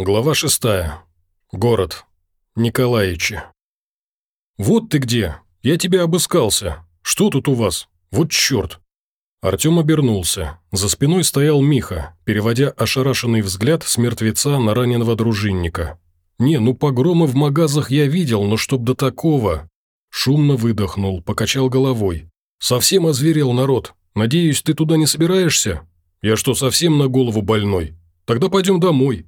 Глава шестая. Город. Николаичи. «Вот ты где! Я тебя обыскался! Что тут у вас? Вот черт!» Артем обернулся. За спиной стоял Миха, переводя ошарашенный взгляд с мертвеца на раненого дружинника. «Не, ну погромы в магазах я видел, но чтоб до такого...» Шумно выдохнул, покачал головой. «Совсем озверел народ. Надеюсь, ты туда не собираешься? Я что, совсем на голову больной? Тогда пойдем домой».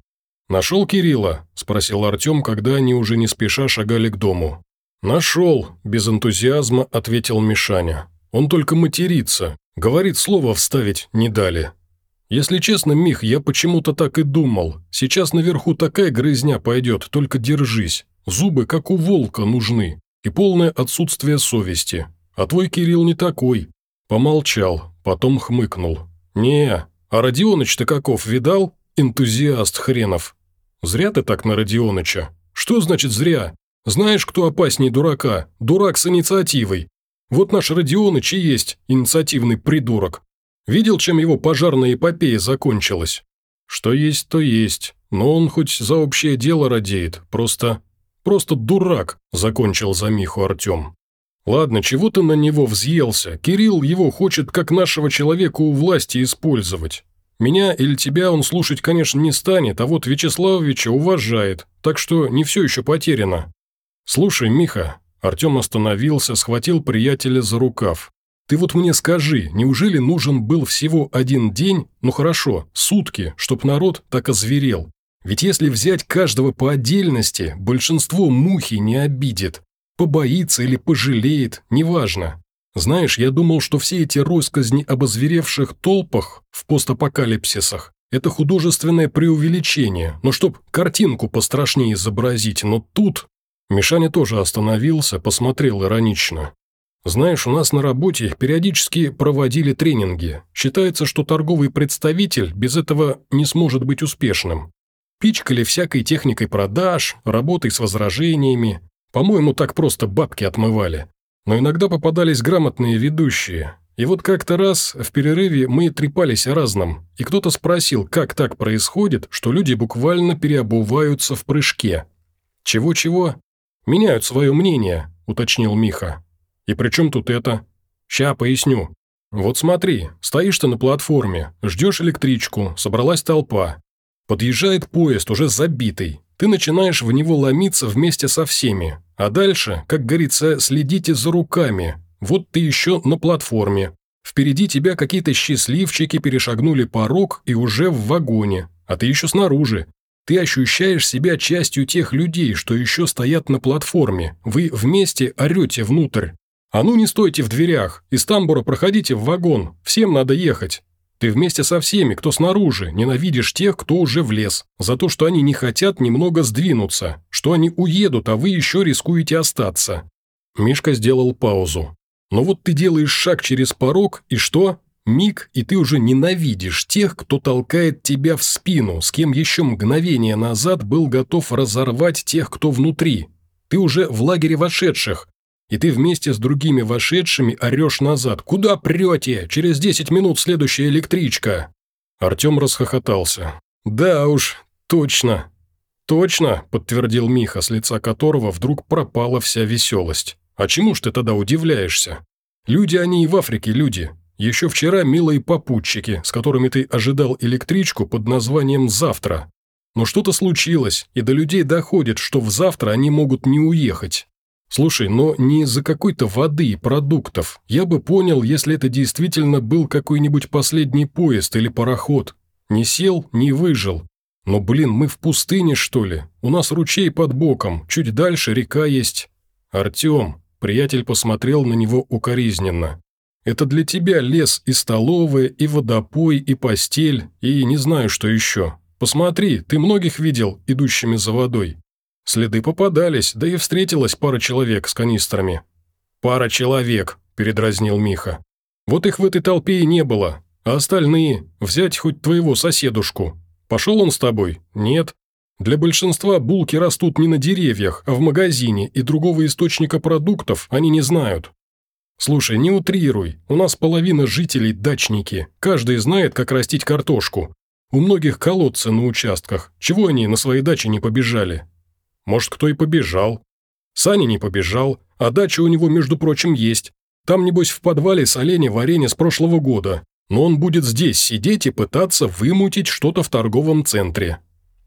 «Нашел Кирилла?» – спросил Артем, когда они уже не спеша шагали к дому. «Нашел», – без энтузиазма ответил Мишаня. «Он только матерится. Говорит, слово вставить не дали». «Если честно, Мих, я почему-то так и думал. Сейчас наверху такая грызня пойдет, только держись. Зубы, как у волка, нужны. И полное отсутствие совести. А твой Кирилл не такой». Помолчал, потом хмыкнул. «Не, а Родионыч-то каков, видал? Энтузиаст хренов. «Зря ты так на Родионыча». «Что значит зря? Знаешь, кто опаснее дурака? Дурак с инициативой. Вот наш Родионыч и есть инициативный придурок. Видел, чем его пожарная эпопея закончилась? Что есть, то есть. Но он хоть за общее дело радеет. Просто... Просто дурак», – закончил за Миху Артем. «Ладно, чего ты на него взъелся? Кирилл его хочет как нашего человека у власти использовать. Меня или тебя он слушать, конечно, не станет, а вот Вячеславовича уважает, так что не все еще потеряно. Слушай, Миха, Артем остановился, схватил приятеля за рукав. Ты вот мне скажи, неужели нужен был всего один день, ну хорошо, сутки, чтоб народ так озверел? Ведь если взять каждого по отдельности, большинство мухи не обидит. Побоится или пожалеет, неважно. Знаешь, я думал, что все эти россказни об озверевших толпах в постапокалипсисах – это художественное преувеличение, но чтоб картинку пострашнее изобразить, но тут… Мишаня тоже остановился, посмотрел иронично. Знаешь, у нас на работе периодически проводили тренинги. Считается, что торговый представитель без этого не сможет быть успешным. Пичкали всякой техникой продаж, работой с возражениями. По-моему, так просто бабки отмывали. Но иногда попадались грамотные ведущие. И вот как-то раз в перерыве мы трепались о разном, и кто-то спросил, как так происходит, что люди буквально переобуваются в прыжке. «Чего-чего?» «Меняют свое мнение», – уточнил Миха. «И при чем тут это?» «Ща поясню. Вот смотри, стоишь ты на платформе, ждешь электричку, собралась толпа. Подъезжает поезд, уже забитый. Ты начинаешь в него ломиться вместе со всеми. А дальше, как говорится, следите за руками. Вот ты еще на платформе. Впереди тебя какие-то счастливчики перешагнули порог и уже в вагоне, а ты еще снаружи. Ты ощущаешь себя частью тех людей, что еще стоят на платформе. Вы вместе орете внутрь. А ну не стойте в дверях, из тамбура проходите в вагон, всем надо ехать. Ты вместе со всеми, кто снаружи, ненавидишь тех, кто уже влез, за то, что они не хотят немного сдвинуться, что они уедут, а вы еще рискуете остаться». Мишка сделал паузу. «Но вот ты делаешь шаг через порог, и что? Миг, и ты уже ненавидишь тех, кто толкает тебя в спину, с кем еще мгновение назад был готов разорвать тех, кто внутри. Ты уже в лагере вошедших, и ты вместе с другими вошедшими орешь назад. «Куда прете? Через десять минут следующая электричка!» Артем расхохотался. «Да уж, точно!» «Точно!» – подтвердил Миха, с лица которого вдруг пропала вся веселость. «А чему ж ты тогда удивляешься? Люди они и в Африке люди. Еще вчера милые попутчики, с которыми ты ожидал электричку под названием «Завтра». Но что-то случилось, и до людей доходит, что в завтра они могут не уехать. Слушай, но не из-за какой-то воды и продуктов. Я бы понял, если это действительно был какой-нибудь последний поезд или пароход. Не сел, не выжил. Но, блин, мы в пустыне, что ли? У нас ручей под боком, чуть дальше река есть. Артем, приятель посмотрел на него укоризненно. Это для тебя лес и столовая, и водопой, и постель, и не знаю, что еще. Посмотри, ты многих видел, идущими за водой. Следы попадались, да и встретилась пара человек с канистрами. «Пара человек», – передразнил Миха. «Вот их в этой толпе и не было. А остальные? Взять хоть твоего соседушку. Пошел он с тобой? Нет. Для большинства булки растут не на деревьях, а в магазине, и другого источника продуктов они не знают. Слушай, не утрируй, у нас половина жителей – дачники, каждый знает, как растить картошку. У многих колодцы на участках. Чего они на своей даче не побежали? Может, кто и побежал. Саня не побежал, а дача у него, между прочим, есть. Там, небось, в подвале соленья варенье с прошлого года. Но он будет здесь сидеть и пытаться вымутить что-то в торговом центре.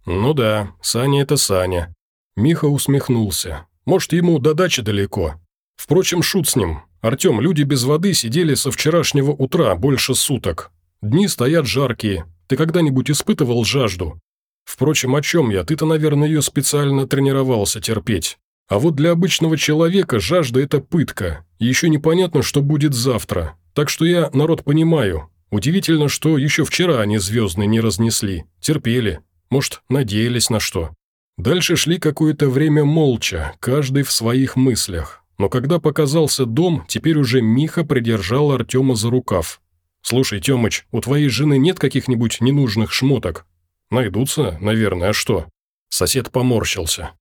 Ну да, Саня – это Саня. Миха усмехнулся. Может, ему до дачи далеко. Впрочем, шут с ним. Артем, люди без воды сидели со вчерашнего утра больше суток. Дни стоят жаркие. Ты когда-нибудь испытывал жажду? Впрочем, о чем я? Ты-то, наверное, ее специально тренировался терпеть. А вот для обычного человека жажда – это пытка. Еще непонятно, что будет завтра. Так что я народ понимаю. Удивительно, что еще вчера они звездные не разнесли. Терпели. Может, надеялись на что. Дальше шли какое-то время молча, каждый в своих мыслях. Но когда показался дом, теперь уже Миха придержал Артема за рукав. «Слушай, Тёмыч, у твоей жены нет каких-нибудь ненужных шмоток?» «Найдутся, наверное, а что?» Сосед поморщился.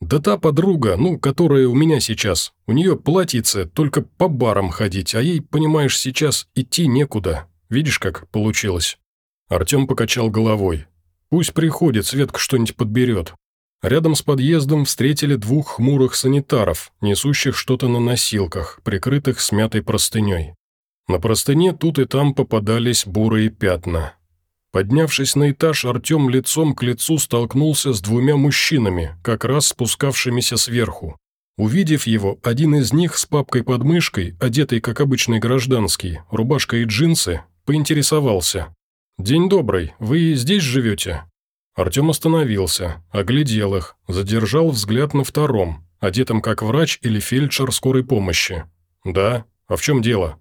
«Да та подруга, ну, которая у меня сейчас. У нее платьице, только по барам ходить, а ей, понимаешь, сейчас идти некуда. Видишь, как получилось?» Артем покачал головой. «Пусть приходит, Светка что-нибудь подберет». Рядом с подъездом встретили двух хмурых санитаров, несущих что-то на носилках, прикрытых смятой простыней. На простыне тут и там попадались бурые пятна. Поднявшись на этаж, Артем лицом к лицу столкнулся с двумя мужчинами, как раз спускавшимися сверху. Увидев его, один из них с папкой под мышкой, одетый как обычный гражданский, рубашка и джинсы, поинтересовался. «День добрый, вы здесь живете?» Артем остановился, оглядел их, задержал взгляд на втором, одетом как врач или фельдшер скорой помощи. «Да? А в чем дело?»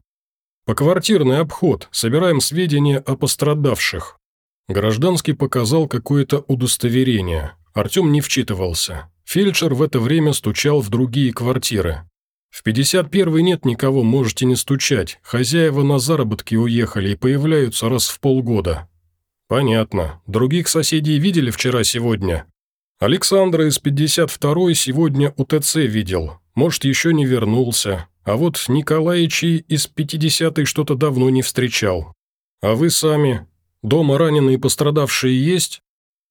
«Поквартирный обход, собираем сведения о пострадавших». Гражданский показал какое-то удостоверение. Артем не вчитывался. Фельдшер в это время стучал в другие квартиры. «В 51-й нет никого, можете не стучать. Хозяева на заработки уехали и появляются раз в полгода». «Понятно. Других соседей видели вчера-сегодня?» «Александра из 52-й сегодня у ТЦ видел. Может, еще не вернулся. А вот Николаичи из 50-й что-то давно не встречал. А вы сами? Дома раненые и пострадавшие есть?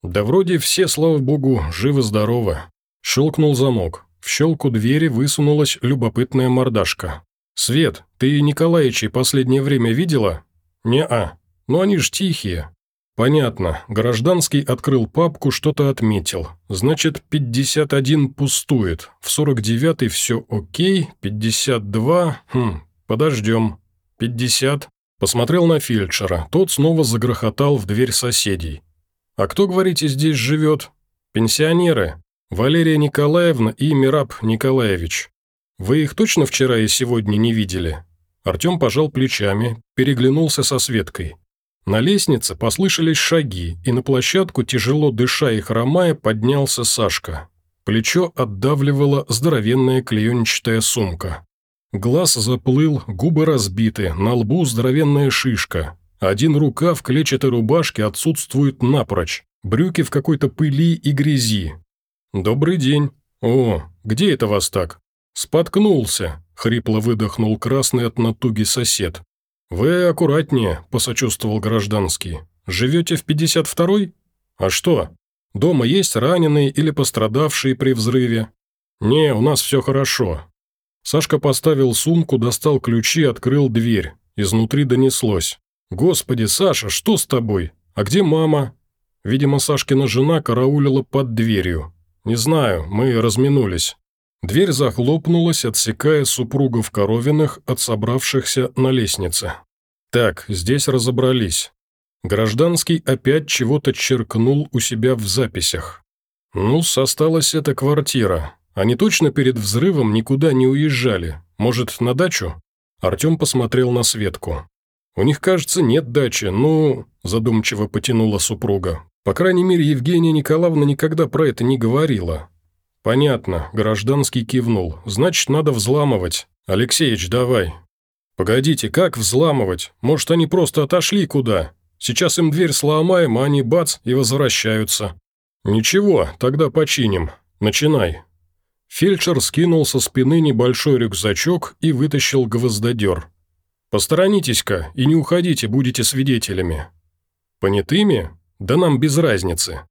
Да вроде все, слава богу, живы-здоровы. Щелкнул замок. В щелку двери высунулась любопытная мордашка. «Свет, ты Николаичей последнее время видела?» «Не-а. Ну они ж тихие. «Понятно. Гражданский открыл папку, что-то отметил. Значит, 51 пустует. В 49-й все окей, 52... Хм, подождем. 50...» Посмотрел на фельдшера. Тот снова загрохотал в дверь соседей. «А кто, говорите, здесь живет?» «Пенсионеры. Валерия Николаевна и Мираб Николаевич. Вы их точно вчера и сегодня не видели?» Артем пожал плечами, переглянулся со Светкой. На лестнице послышались шаги, и на площадку, тяжело дыша и хромая, поднялся Сашка. Плечо отдавливала здоровенная клеенчатая сумка. Глаз заплыл, губы разбиты, на лбу здоровенная шишка. Один рукав клетчатой рубашки отсутствует напрочь, брюки в какой-то пыли и грязи. «Добрый день. О, где это вас так?» «Споткнулся», — хрипло выдохнул красный от натуги сосед. «Вы аккуратнее», – посочувствовал гражданский. «Живете в 52-й? А что? Дома есть раненые или пострадавшие при взрыве?» «Не, у нас все хорошо». Сашка поставил сумку, достал ключи, открыл дверь. Изнутри донеслось. «Господи, Саша, что с тобой? А где мама?» Видимо, Сашкина жена караулила под дверью. «Не знаю, мы разминулись». Дверь захлопнулась, отсекая супругов Коровиных от собравшихся на лестнице. Так, здесь разобрались. Гражданский опять чего-то черкнул у себя в записях. Ну, осталась эта квартира. Они точно перед взрывом никуда не уезжали. Может, на дачу? Артем посмотрел на Светку. «У них, кажется, нет дачи, ну...» – задумчиво потянула супруга. «По крайней мере, Евгения Николаевна никогда про это не говорила. «Понятно», – гражданский кивнул. «Значит, надо взламывать. Алексеич, давай». «Погодите, как взламывать? Может, они просто отошли куда? Сейчас им дверь сломаем, а они бац и возвращаются». «Ничего, тогда починим. Начинай». Фельдшер скинул со спины небольшой рюкзачок и вытащил гвоздодер. «Посторонитесь-ка и не уходите, будете свидетелями». «Понятыми? Да нам без разницы».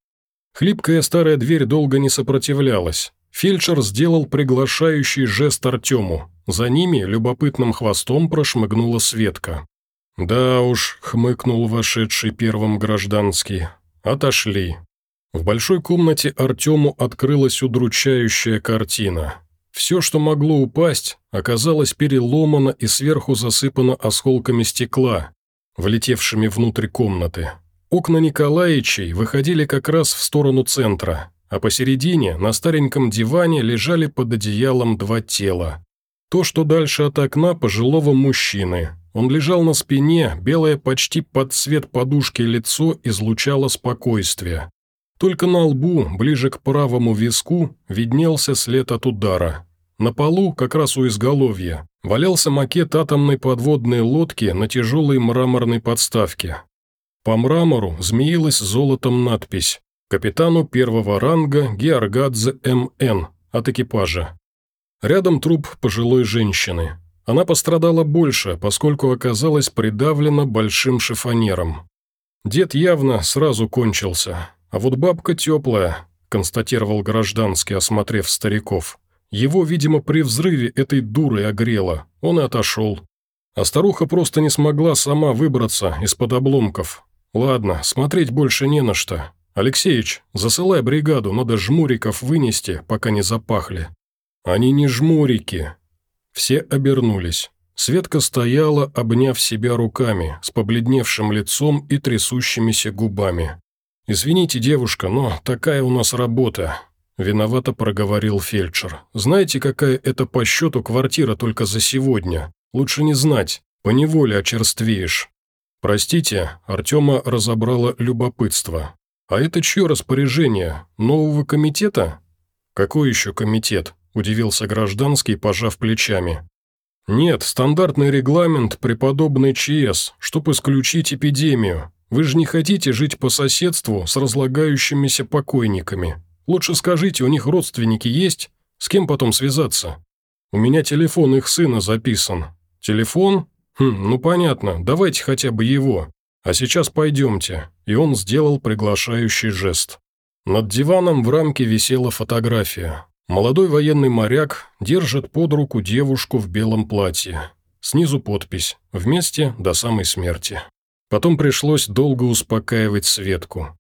Хлипкая старая дверь долго не сопротивлялась. Фельдшер сделал приглашающий жест Артему. За ними любопытным хвостом прошмыгнула Светка. «Да уж», — хмыкнул вошедший первым гражданский, — «отошли». В большой комнате Артему открылась удручающая картина. Все, что могло упасть, оказалось переломано и сверху засыпано осколками стекла, влетевшими внутрь комнаты. Окна Николаевичей выходили как раз в сторону центра, а посередине, на стареньком диване, лежали под одеялом два тела. То, что дальше от окна пожилого мужчины. Он лежал на спине, белое почти под цвет подушки лицо излучало спокойствие. Только на лбу, ближе к правому виску, виднелся след от удара. На полу, как раз у изголовья, валялся макет атомной подводной лодки на тяжелой мраморной подставке. По мрамору змеилась золотом надпись «Капитану первого ранга Георгадзе М.Н. от экипажа». Рядом труп пожилой женщины. Она пострадала больше, поскольку оказалась придавлена большим шифонером. Дед явно сразу кончился, а вот бабка теплая, констатировал гражданский, осмотрев стариков. Его, видимо, при взрыве этой дурой огрело, он и отошел. А старуха просто не смогла сама выбраться из-под обломков. Ладно, смотреть больше не на что. Алексеич, засылай бригаду, надо жмуриков вынести, пока не запахли. Они не жмурики. Все обернулись. Светка стояла, обняв себя руками, с побледневшим лицом и трясущимися губами. «Извините, девушка, но такая у нас работа. Виновато проговорил фельдшер. «Знаете, какая это по счету квартира только за сегодня? Лучше не знать, поневоле очерствеешь». «Простите», Артема разобрало любопытство. «А это чье распоряжение? Нового комитета?» «Какой еще комитет?» – удивился гражданский, пожав плечами. «Нет, стандартный регламент преподобный ЧС, чтобы исключить эпидемию. Вы же не хотите жить по соседству с разлагающимися покойниками. Лучше скажите, у них родственники есть? С кем потом связаться? У меня телефон их сына записан. Телефон? Хм, ну понятно, давайте хотя бы его. А сейчас пойдемте». И он сделал приглашающий жест. Над диваном в рамке висела фотография. Молодой военный моряк держит под руку девушку в белом платье. Снизу подпись «Вместе до самой смерти». Потом пришлось долго успокаивать Светку.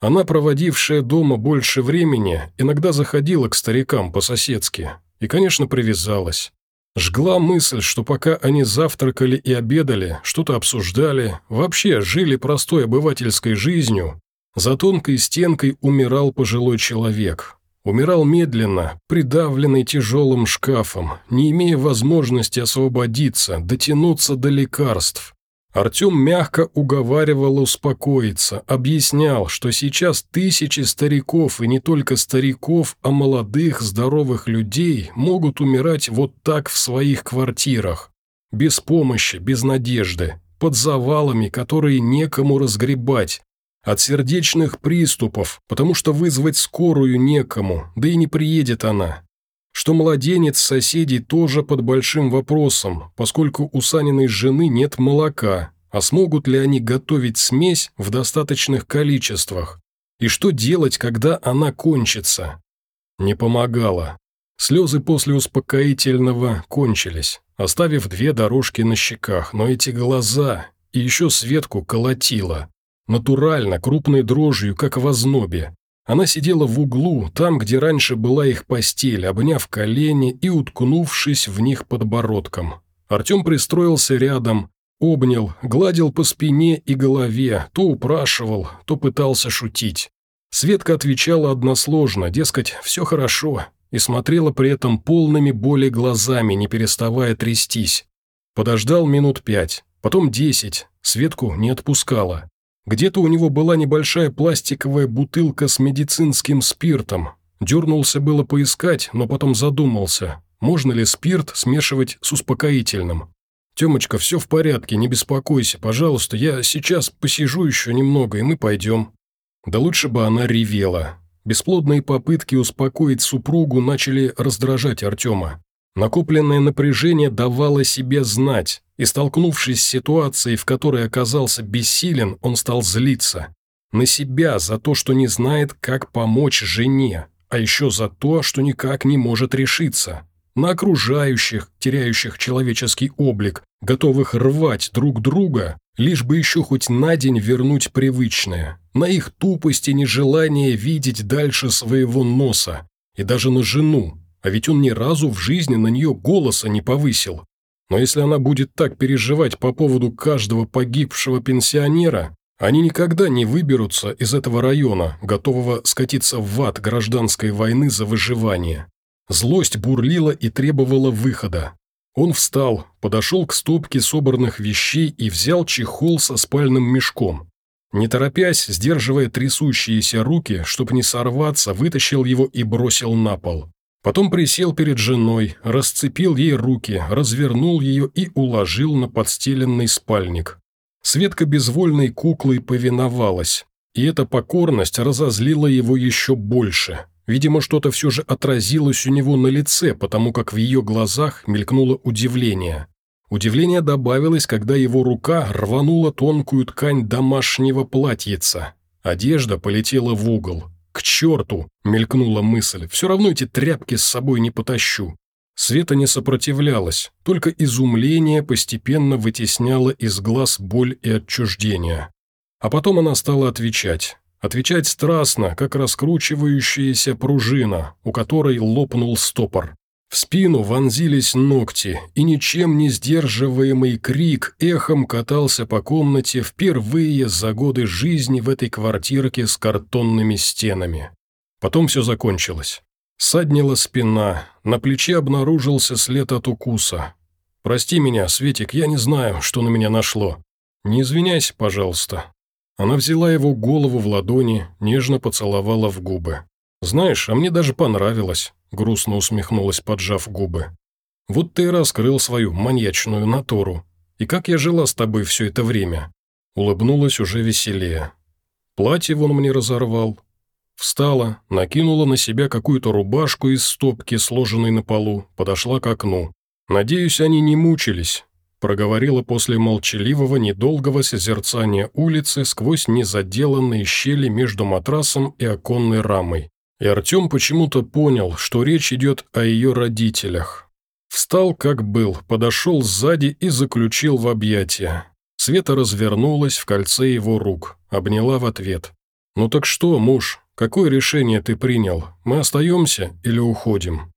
Она, проводившая дома больше времени, иногда заходила к старикам по-соседски и, конечно, привязалась. Жгла мысль, что пока они завтракали и обедали, что-то обсуждали, вообще жили простой обывательской жизнью, за тонкой стенкой умирал пожилой человек. Умирал медленно, придавленный тяжелым шкафом, не имея возможности освободиться, дотянуться до лекарств. Артем мягко уговаривал успокоиться, объяснял, что сейчас тысячи стариков, и не только стариков, а молодых, здоровых людей могут умирать вот так в своих квартирах. Без помощи, без надежды, под завалами, которые некому разгребать, от сердечных приступов, потому что вызвать скорую некому, да и не приедет она что младенец соседей тоже под большим вопросом, поскольку у Саниной жены нет молока, а смогут ли они готовить смесь в достаточных количествах, и что делать, когда она кончится. Не помогало. Слезы после успокоительного кончились, оставив две дорожки на щеках, но эти глаза и еще Светку колотило. Натурально, крупной дрожью, как в ознобе, она сидела в углу, там, где раньше была их постель, обняв колени и уткнувшись в них подбородком. Артем пристроился рядом, обнял, гладил по спине и голове, то упрашивал, то пытался шутить. Светка отвечала односложно, дескать, все хорошо, и смотрела при этом полными боли глазами, не переставая трястись. Подождал минут пять, потом десять, Светку не отпускала. Где-то у него была небольшая пластиковая бутылка с медицинским спиртом. Дернулся было поискать, но потом задумался, можно ли спирт смешивать с успокоительным. «Темочка, все в порядке, не беспокойся, пожалуйста, я сейчас посижу еще немного, и мы пойдем». Да лучше бы она ревела. Бесплодные попытки успокоить супругу начали раздражать Артема. Накопленное напряжение давало себе знать, и, столкнувшись с ситуацией, в которой оказался бессилен, он стал злиться. На себя за то, что не знает, как помочь жене, а еще за то, что никак не может решиться. На окружающих, теряющих человеческий облик, готовых рвать друг друга, лишь бы еще хоть на день вернуть привычное. На их тупость и нежелание видеть дальше своего носа. И даже на жену, а ведь он ни разу в жизни на нее голоса не повысил. Но если она будет так переживать по поводу каждого погибшего пенсионера, они никогда не выберутся из этого района, готового скатиться в ад гражданской войны за выживание. Злость бурлила и требовала выхода. Он встал, подошел к стопке собранных вещей и взял чехол со спальным мешком. Не торопясь, сдерживая трясущиеся руки, чтобы не сорваться, вытащил его и бросил на пол. Потом присел перед женой, расцепил ей руки, развернул ее и уложил на подстеленный спальник. Светка безвольной куклой повиновалась, и эта покорность разозлила его еще больше. Видимо, что-то все же отразилось у него на лице, потому как в ее глазах мелькнуло удивление. Удивление добавилось, когда его рука рванула тонкую ткань домашнего платьица. Одежда полетела в угол. «К черту!» – мелькнула мысль. «Все равно эти тряпки с собой не потащу». Света не сопротивлялась, только изумление постепенно вытесняло из глаз боль и отчуждение. А потом она стала отвечать. Отвечать страстно, как раскручивающаяся пружина, у которой лопнул стопор. В спину вонзились ногти, и ничем не сдерживаемый крик эхом катался по комнате впервые за годы жизни в этой квартирке с картонными стенами. Потом все закончилось. Саднила спина, на плече обнаружился след от укуса. «Прости меня, Светик, я не знаю, что на меня нашло. Не извиняйся, пожалуйста». Она взяла его голову в ладони, нежно поцеловала в губы. «Знаешь, а мне даже понравилось», – грустно усмехнулась, поджав губы. «Вот ты и раскрыл свою маньячную натуру. И как я жила с тобой все это время?» Улыбнулась уже веселее. «Платье вон мне разорвал, Встала, накинула на себя какую-то рубашку из стопки, сложенной на полу, подошла к окну. «Надеюсь, они не мучились», – проговорила после молчаливого, недолгого созерцания улицы сквозь незаделанные щели между матрасом и оконной рамой. И Артем почему-то понял, что речь идет о ее родителях. Встал, как был, подошел сзади и заключил в объятия. Света развернулась в кольце его рук, обняла в ответ. «Ну так что, муж, Какое решение ты принял? Мы остаемся или уходим?»